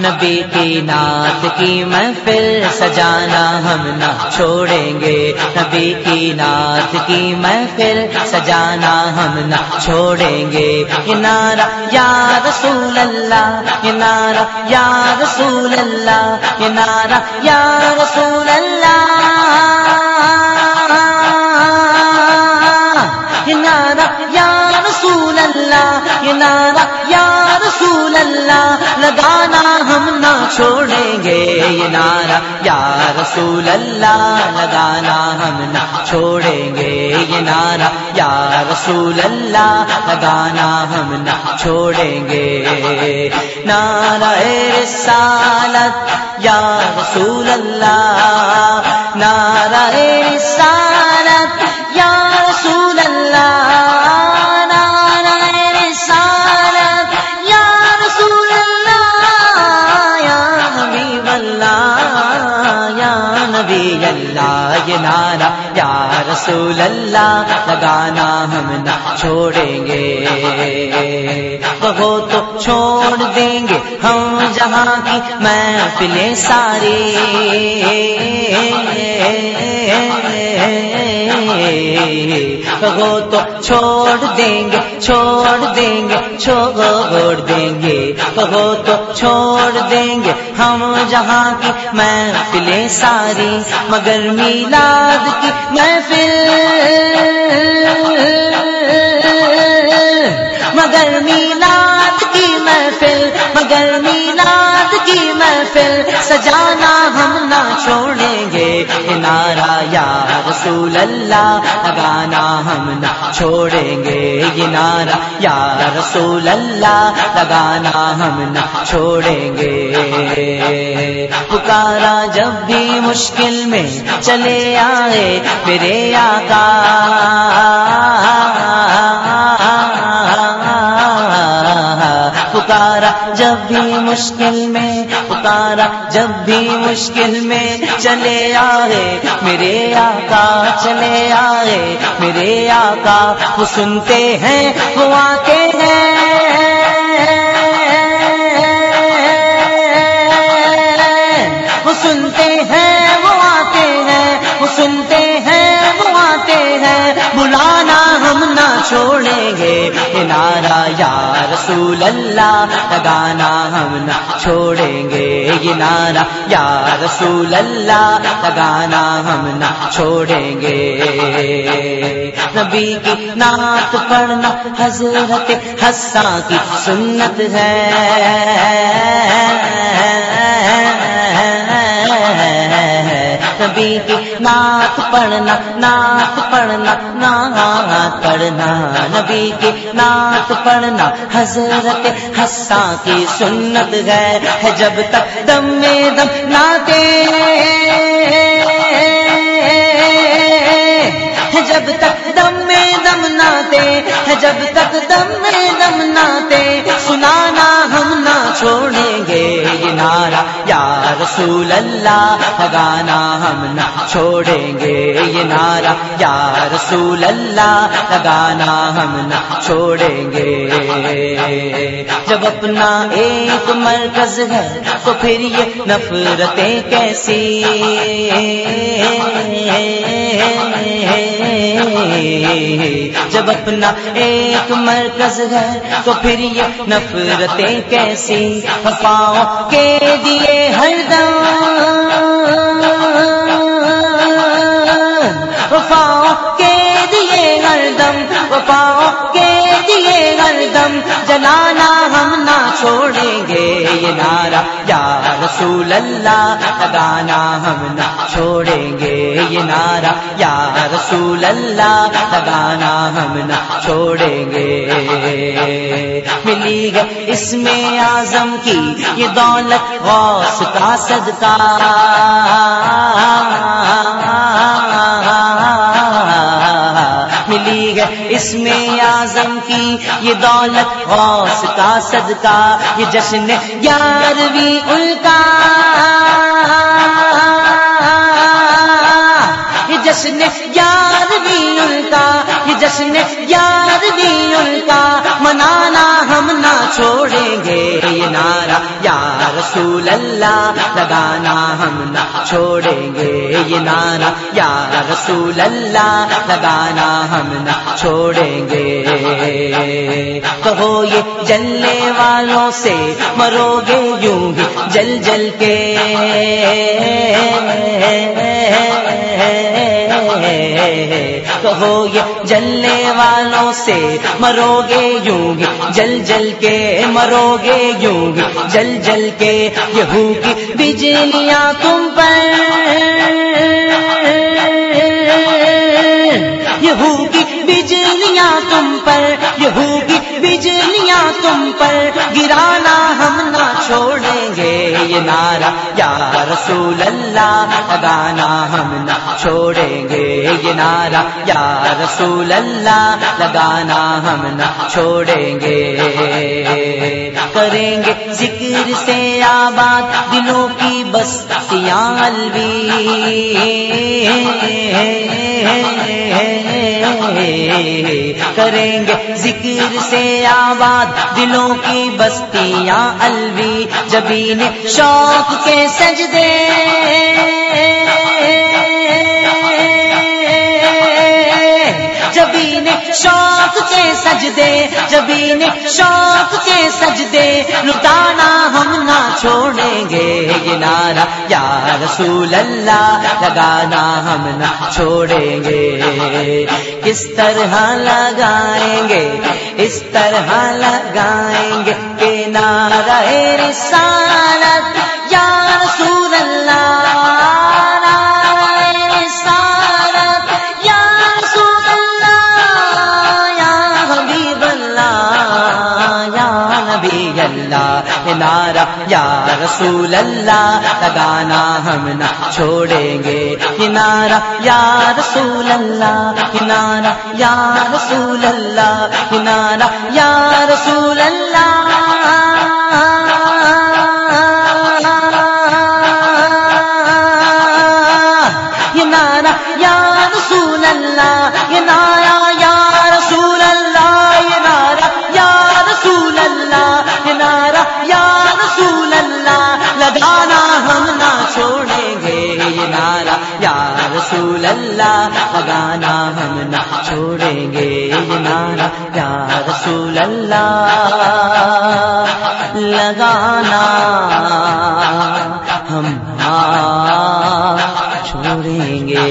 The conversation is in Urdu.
نبی کی نعت کی محفل سجانا ہم نہ چھوڑیں گے۔ نبی کی نعت کی محفل سجانا ہم نہ چھوڑیں گے۔ یہ نعرہ یا رسول اللہ، یہ نعرہ یا رسول اللہ، یہ نعرہ یا رسول اللہ۔ یہ نعرہ یا رسول اللہ، لگانا ہم نہ چھوڑیں گے۔ یہ نعرہ یا رسول اللہ، لگانا ہم نہ چھوڑیں گے۔ یہ نعرہ یا رسول اللہ، لگانا ہم نہ چھوڑیں گے۔ نعرہ رسالت یا رسول اللہ، نعرہ رسالت رسول اللہ لگانا ہم نہ چھوڑیں گے۔ وہ تو چھوڑ دیں گے ہم جہاں کی محفلیں ساری۔ وہ تو چھوڑ دیں گے، چھوڑ دیں گے، چھوڑ دیں گے۔ وہ تو چھوڑ دیں گے ہم جہاں کی محفلیں ساری۔ مگر میلاد کی محفل مگر میلاد کی محفل، مگر میلاد کی محفل، سجانا ہم نہ چھوڑیں گے۔ نارا یا رسول اللہ لگانا ہم نہ چھوڑیں گے۔ یہ نارا یا رسول اللہ لگانا ہم نہ چھوڑیں گے۔ پکارا جب بھی مشکل میں چلے آئے میرے آقا۔ پکارا جب بھی مشکل میں پکارا جب بھی مشکل میں چلے آئے۔ میرے آقا چلے آئے۔ میرے آقا، وہ سنتے ہیں، وہ آتے ہیں۔ چھوڑیں گے نارا یا رسول اللہ لگانا ہم نہ چھوڑیں گے یہ نارا یا رسول اللہ لگانا ہم نہ چھوڑیں گے۔ نبی کی نعت پڑھنا حضرت حساں کی سنت ہے۔ نبی کی نعت پڑھنا نعت پڑھنا نعت پڑھنا نبی کی نعت پڑھنا حضرت حساں کی سنت ہے جب تک دم میں دم ناتے جب تک دم میں دم ناتے جب تک دم میں دم ناتے سنانا ہم نہ چھوڑیں گے یہ نعرہ یا رسول اللہ لگانا ہم نہ چھوڑیں گے، یہ نعرہ، یا رسول اللہ لگانا ہم نہ چھوڑیں گے۔ جب اپنا ایک مرکز ہے، تو پھر یہ نفرتیں کیسی؟ جب اپنا ایک مرکز ہے، تو پھر یہ نفرتیں کیسی؟ افواہوں کے دیے ہر دم وفاؤں کے دیے گردم دم وفاؤں کے دیے گردم دم جلانا ہم نہ چھوڑیں گے، یہ نعرہ رسول اللہ لگانا ہم نہ چھوڑیں گے یہ نعرہ۔ یا رسول اللہ لگانا ہم نہ چھوڑیں گے۔ ملی گئی اس میں اعظم کی یہ دولت، غوث کا۔ صدقہ ملی ہے اس میں اعظم کی یہ دولت غوث کا صدقہ، یہ جشن گیارہویں ان کا یہ جشن گیارہویں ان کا یہ جشن گیارہویں ان کا رسول اللہ لگانا ہم نہ چھوڑیں گے یہ نعرہ۔ یا رسول اللہ لگانا ہم نہ چھوڑیں گے۔ کہو یہ جلنے والوں سے مرو گے یوں ہی جل جل کے۔ کہو یہ جلنے والوں سے مرو گے یوں گی جل جل کے مرو گے یوں گی جل جل کے یہو کی بجلیاں تم پر۔ یہو کی بجلیاں تم پر، یہو کی بجلیاں تم پر، گرانا ہم نہ چھوڑیں گے، یہ نعرہ یا رسول اللہ لگانا ہم نہ چھوڑیں گے، یہ نعرہ، یا رسول اللہ لگانا ہم نہ چھوڑیں گے۔ کریں گے ذکر سے آباد، دلوں کی بستیاں الوی۔ کریں گے ذکر سے آباد، دلوں کی بستیاں الوی۔ جبین شوق کے سجدے۔ جبین شوق کے سجدے جبین شوق کے سجدے، لٹانا ہم نہ چھوڑیں گے۔ یہ نعرہ یا رسول اللہ، لگانا ہم نہ چھوڑیں گے۔ کس طرح لگائیں گے؟ اس طرح لگائیں گے کہ نعرہ رسالت یا نارا یا رسول اللہ لگانا ہم نہ چھوڑیں گے۔ کنارا یا رسول اللہ کنارا یا رسول اللہ کنارا یا رسول اللہ۔ رسول اللہ لگانا ہم چھوڑیں گے۔